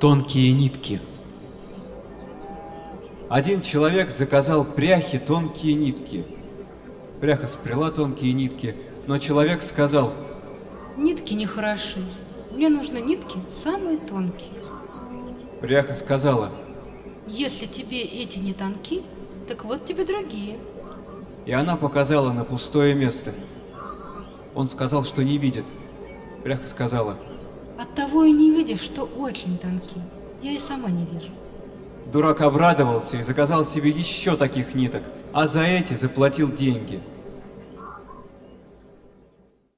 Тонкие нитки. Один человек заказал пряхи тонкие нитки. Пряха спряла тонкие нитки, но человек сказал, Нитки не хороши. Мне нужны нитки самые тонкие. пряха сказала, Если тебе эти не тонки, так вот тебе другие. и она показала на пустое место. Он сказал, что не видит. Пряха сказала, Оттого и не видишь, что очень тонки. Я и сама не вижу. Дурак обрадовался и заказал себе еще таких ниток, а за эти заплатил деньги.